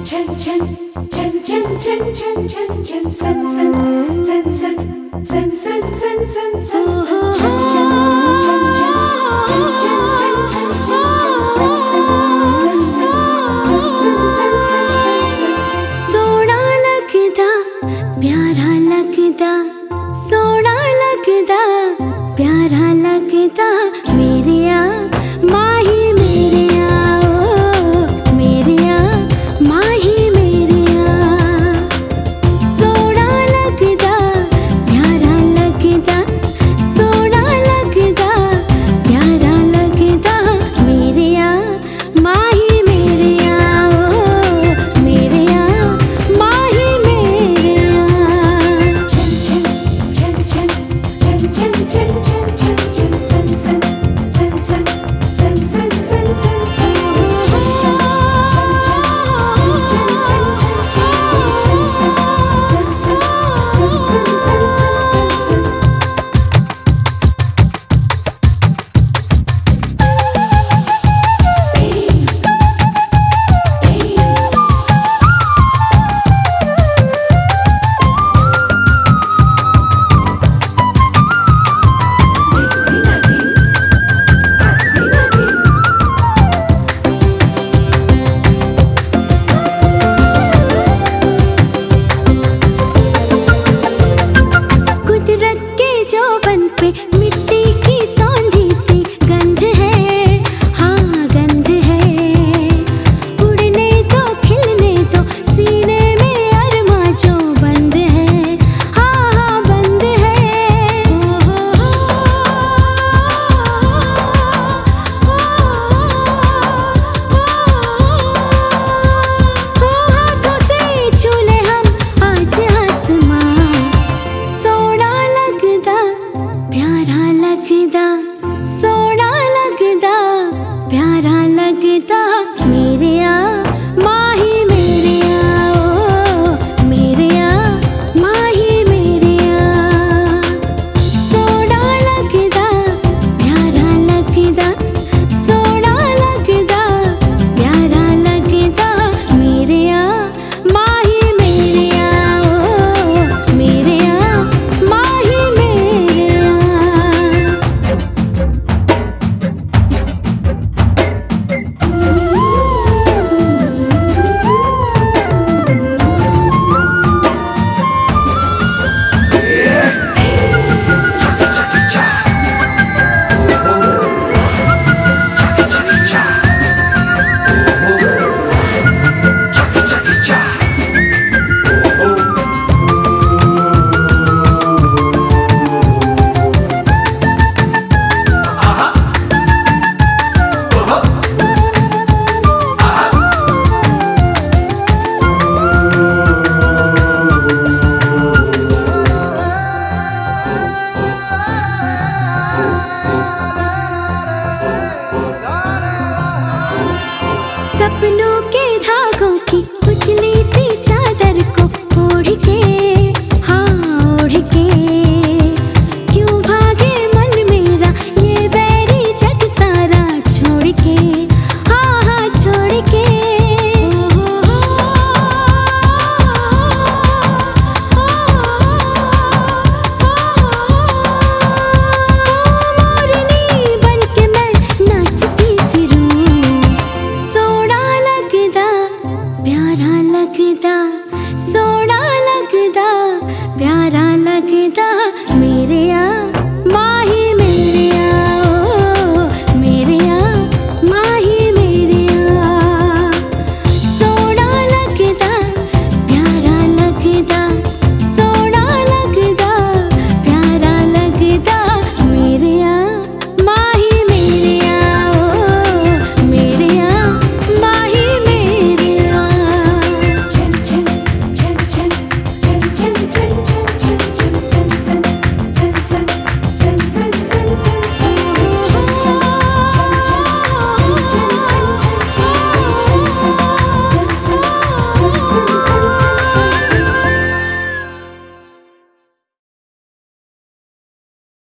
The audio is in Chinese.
千千千千千千千千千三三三三三三三三三。प्यारा लगता मेरे आ